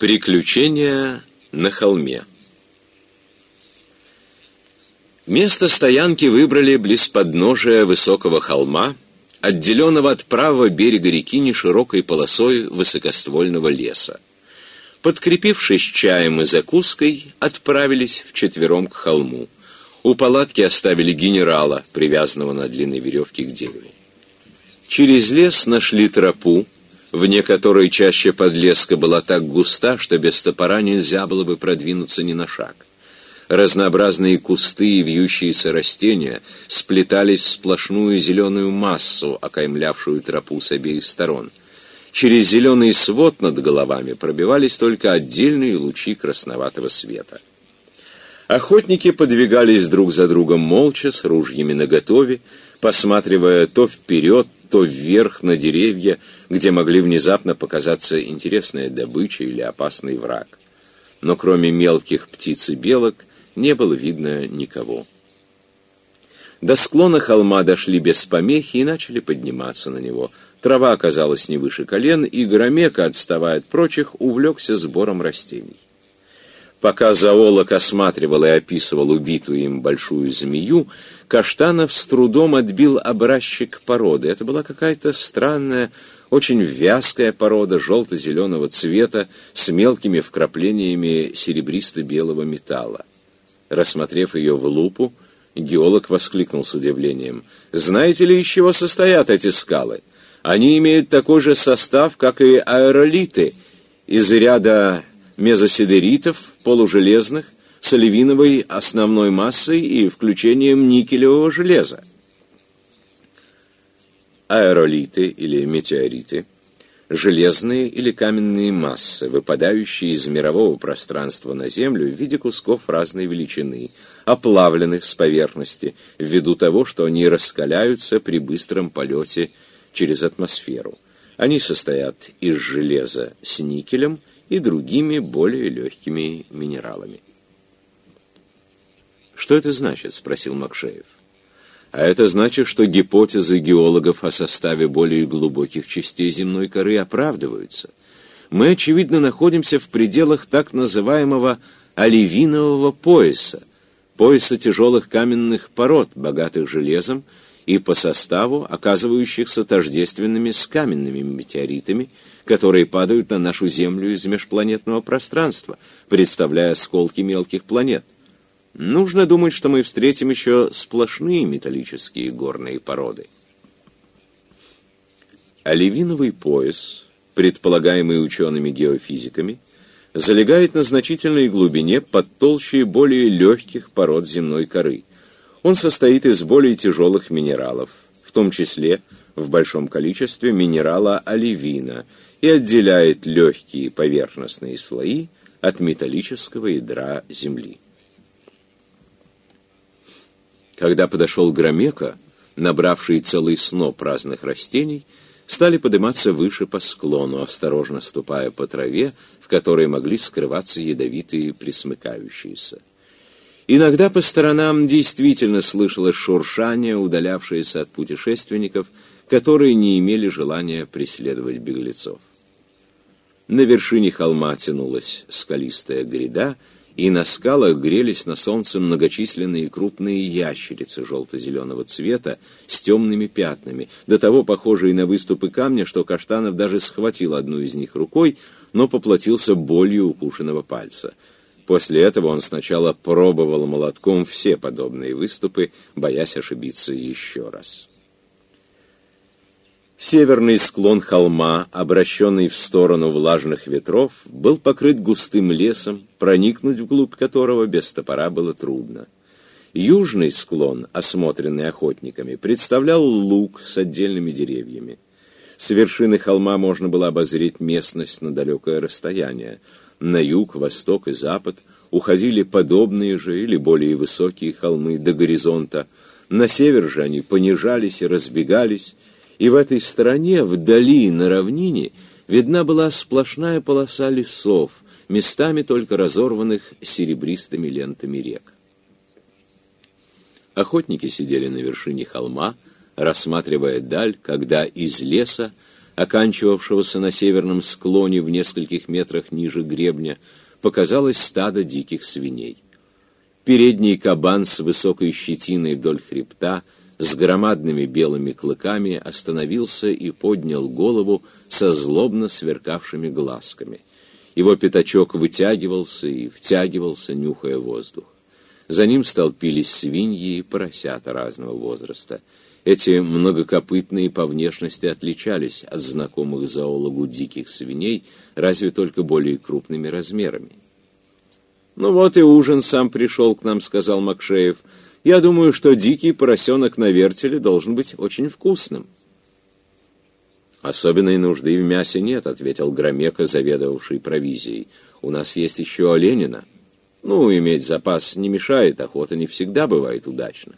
Приключения на холме Место стоянки выбрали близ подножия высокого холма, отделенного от правого берега реки неширокой полосой высокоствольного леса. Подкрепившись чаем и закуской, отправились вчетвером к холму. У палатки оставили генерала, привязанного на длинной веревке к дереву. Через лес нашли тропу, вне которой чаще подлеска была так густа, что без топора нельзя было бы продвинуться ни на шаг. Разнообразные кусты и вьющиеся растения сплетались в сплошную зеленую массу, окаймлявшую тропу с обеих сторон. Через зеленый свод над головами пробивались только отдельные лучи красноватого света. Охотники подвигались друг за другом молча, с ружьями наготове, посматривая то вперед, то вверх на деревья, где могли внезапно показаться интересная добыча или опасный враг. Но кроме мелких птиц и белок не было видно никого. До склона холма дошли без помехи и начали подниматься на него. Трава оказалась не выше колен, и Громека, отставая от прочих, увлекся сбором растений. Пока зоолог осматривал и описывал убитую им большую змею, Каштанов с трудом отбил образчик породы. Это была какая-то странная, очень вязкая порода желто-зеленого цвета с мелкими вкраплениями серебристо-белого металла. Рассмотрев ее в лупу, геолог воскликнул с удивлением. «Знаете ли, из чего состоят эти скалы? Они имеют такой же состав, как и аэролиты, из ряда мезосидеритов, полужелезных, с оливиновой основной массой и включением никелевого железа. Аэролиты или метеориты – железные или каменные массы, выпадающие из мирового пространства на Землю в виде кусков разной величины, оплавленных с поверхности, ввиду того, что они раскаляются при быстром полете через атмосферу. Они состоят из железа с никелем и другими более легкими минералами. «Что это значит?» — спросил Макшеев. «А это значит, что гипотезы геологов о составе более глубоких частей земной коры оправдываются. Мы, очевидно, находимся в пределах так называемого оливинового пояса, пояса тяжелых каменных пород, богатых железом, и по составу оказывающихся тождественными с каменными метеоритами, которые падают на нашу Землю из межпланетного пространства, представляя осколки мелких планет. Нужно думать, что мы встретим еще сплошные металлические горные породы. Оливиновый пояс, предполагаемый учеными-геофизиками, залегает на значительной глубине под толщей более легких пород земной коры. Он состоит из более тяжелых минералов, в том числе в большом количестве минерала оливина – и отделяет легкие поверхностные слои от металлического ядра Земли. Когда подошел Громека, набравший целый сноп разных растений, стали подниматься выше по склону, осторожно ступая по траве, в которой могли скрываться ядовитые присмыкающиеся. Иногда по сторонам действительно слышалось шуршание, удалявшееся от путешественников, которые не имели желания преследовать беглецов. На вершине холма тянулась скалистая гряда, и на скалах грелись на солнце многочисленные крупные ящерицы желто-зеленого цвета с темными пятнами, до того похожие на выступы камня, что Каштанов даже схватил одну из них рукой, но поплатился болью укушенного пальца. После этого он сначала пробовал молотком все подобные выступы, боясь ошибиться еще раз. Северный склон холма, обращенный в сторону влажных ветров, был покрыт густым лесом, проникнуть вглубь которого без топора было трудно. Южный склон, осмотренный охотниками, представлял луг с отдельными деревьями. С вершины холма можно было обозреть местность на далекое расстояние. На юг, восток и запад уходили подобные же или более высокие холмы до горизонта. На север же они понижались и разбегались, и в этой стороне, вдали, на равнине, видна была сплошная полоса лесов, местами только разорванных серебристыми лентами рек. Охотники сидели на вершине холма, рассматривая даль, когда из леса оканчивавшегося на северном склоне в нескольких метрах ниже гребня, показалось стадо диких свиней. Передний кабан с высокой щетиной вдоль хребта, с громадными белыми клыками, остановился и поднял голову со злобно сверкавшими глазками. Его пятачок вытягивался и втягивался, нюхая воздух. За ним столпились свиньи и поросята разного возраста. Эти многокопытные по внешности отличались от знакомых зоологу диких свиней, разве только более крупными размерами. «Ну вот и ужин сам пришел к нам», — сказал Макшеев. «Я думаю, что дикий поросенок на вертеле должен быть очень вкусным». «Особенной нужды в мясе нет», — ответил Громека, заведовавший провизией. «У нас есть еще оленина. Ну, иметь запас не мешает, охота не всегда бывает удачна».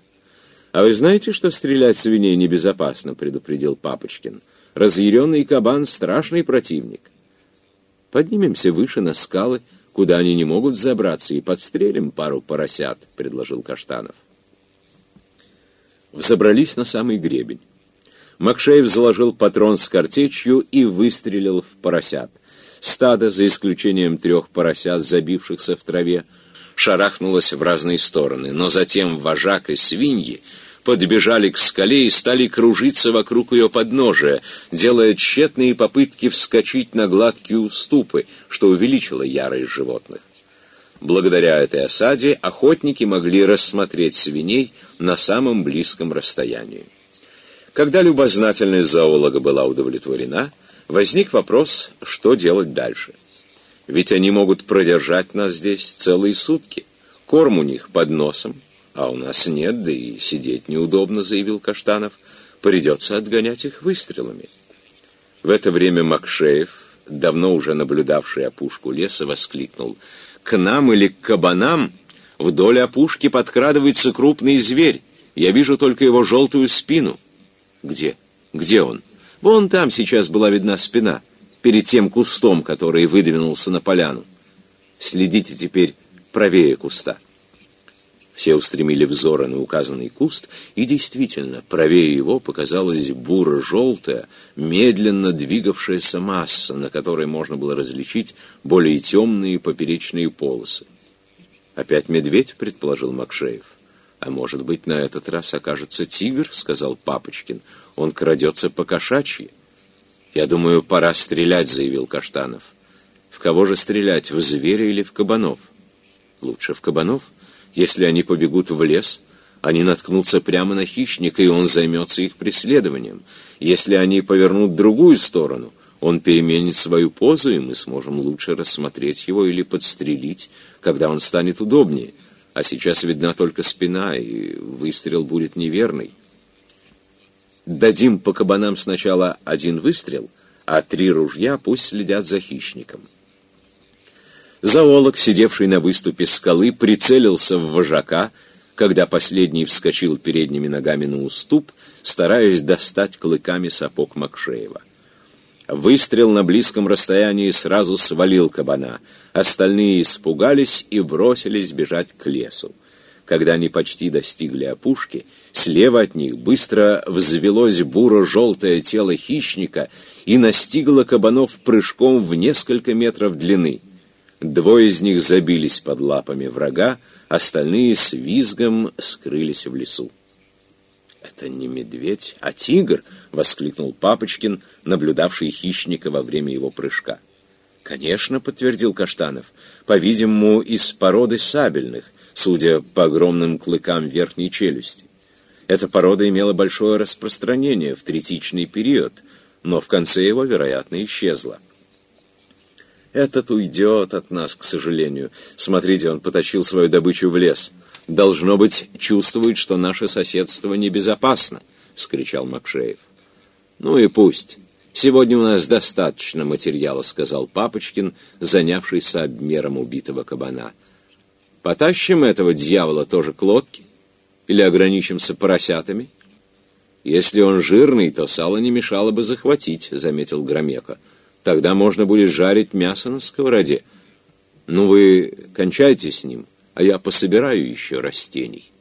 «А вы знаете, что стрелять свиней небезопасно?» — предупредил Папочкин. «Разъяренный кабан — страшный противник. Поднимемся выше на скалы, куда они не могут забраться, и подстрелим пару поросят», — предложил Каштанов. Взобрались на самый гребень. Макшеев заложил патрон с картечью и выстрелил в поросят. Стадо, за исключением трех поросят, забившихся в траве, шарахнулось в разные стороны, но затем вожак и свиньи подбежали к скале и стали кружиться вокруг ее подножия, делая тщетные попытки вскочить на гладкие уступы, что увеличило ярость животных. Благодаря этой осаде охотники могли рассмотреть свиней на самом близком расстоянии. Когда любознательность зоолога была удовлетворена, возник вопрос, что делать дальше. Ведь они могут продержать нас здесь целые сутки. Корм у них под носом, а у нас нет, да и сидеть неудобно, заявил Каштанов. Придется отгонять их выстрелами. В это время Макшеев, давно уже наблюдавший опушку леса, воскликнул. «К нам или к кабанам вдоль опушки подкрадывается крупный зверь. Я вижу только его желтую спину». Где? Где он? Вон там сейчас была видна спина, перед тем кустом, который выдвинулся на поляну. Следите теперь правее куста. Все устремили взоры на указанный куст, и действительно, правее его показалась буро-желтая, медленно двигавшаяся масса, на которой можно было различить более темные поперечные полосы. «Опять медведь?» — предположил Макшеев. «А может быть, на этот раз окажется тигр?» — сказал Папочкин. «Он крадется по кошачьи». «Я думаю, пора стрелять», — заявил Каштанов. «В кого же стрелять, в зверя или в кабанов?» «Лучше в кабанов. Если они побегут в лес, они наткнутся прямо на хищника, и он займется их преследованием. Если они повернут другую сторону, он переменит свою позу, и мы сможем лучше рассмотреть его или подстрелить, когда он станет удобнее» а сейчас видна только спина, и выстрел будет неверный. Дадим по кабанам сначала один выстрел, а три ружья пусть следят за хищником. Зоолог, сидевший на выступе скалы, прицелился в вожака, когда последний вскочил передними ногами на уступ, стараясь достать клыками сапог Макшеева. Выстрел на близком расстоянии сразу свалил кабана. Остальные испугались и бросились бежать к лесу. Когда они почти достигли опушки, слева от них быстро взвелось буро-желтое тело хищника и настигло кабанов прыжком в несколько метров длины. Двое из них забились под лапами врага, остальные с визгом скрылись в лесу. «Это не медведь, а тигр!» — воскликнул Папочкин, наблюдавший хищника во время его прыжка. «Конечно», — подтвердил Каштанов, — «по-видимому, из породы сабельных, судя по огромным клыкам верхней челюсти. Эта порода имела большое распространение в третичный период, но в конце его, вероятно, исчезла». «Этот уйдет от нас, к сожалению. Смотрите, он потащил свою добычу в лес. Должно быть, чувствует, что наше соседство небезопасно», — вскричал Макшеев. «Ну и пусть. Сегодня у нас достаточно материала», — сказал Папочкин, занявшийся обмером убитого кабана. «Потащим этого дьявола тоже к лодке? Или ограничимся поросятами?» «Если он жирный, то сало не мешало бы захватить», — заметил Громека. «Тогда можно будет жарить мясо на сковороде. Ну вы кончайте с ним, а я пособираю еще растений».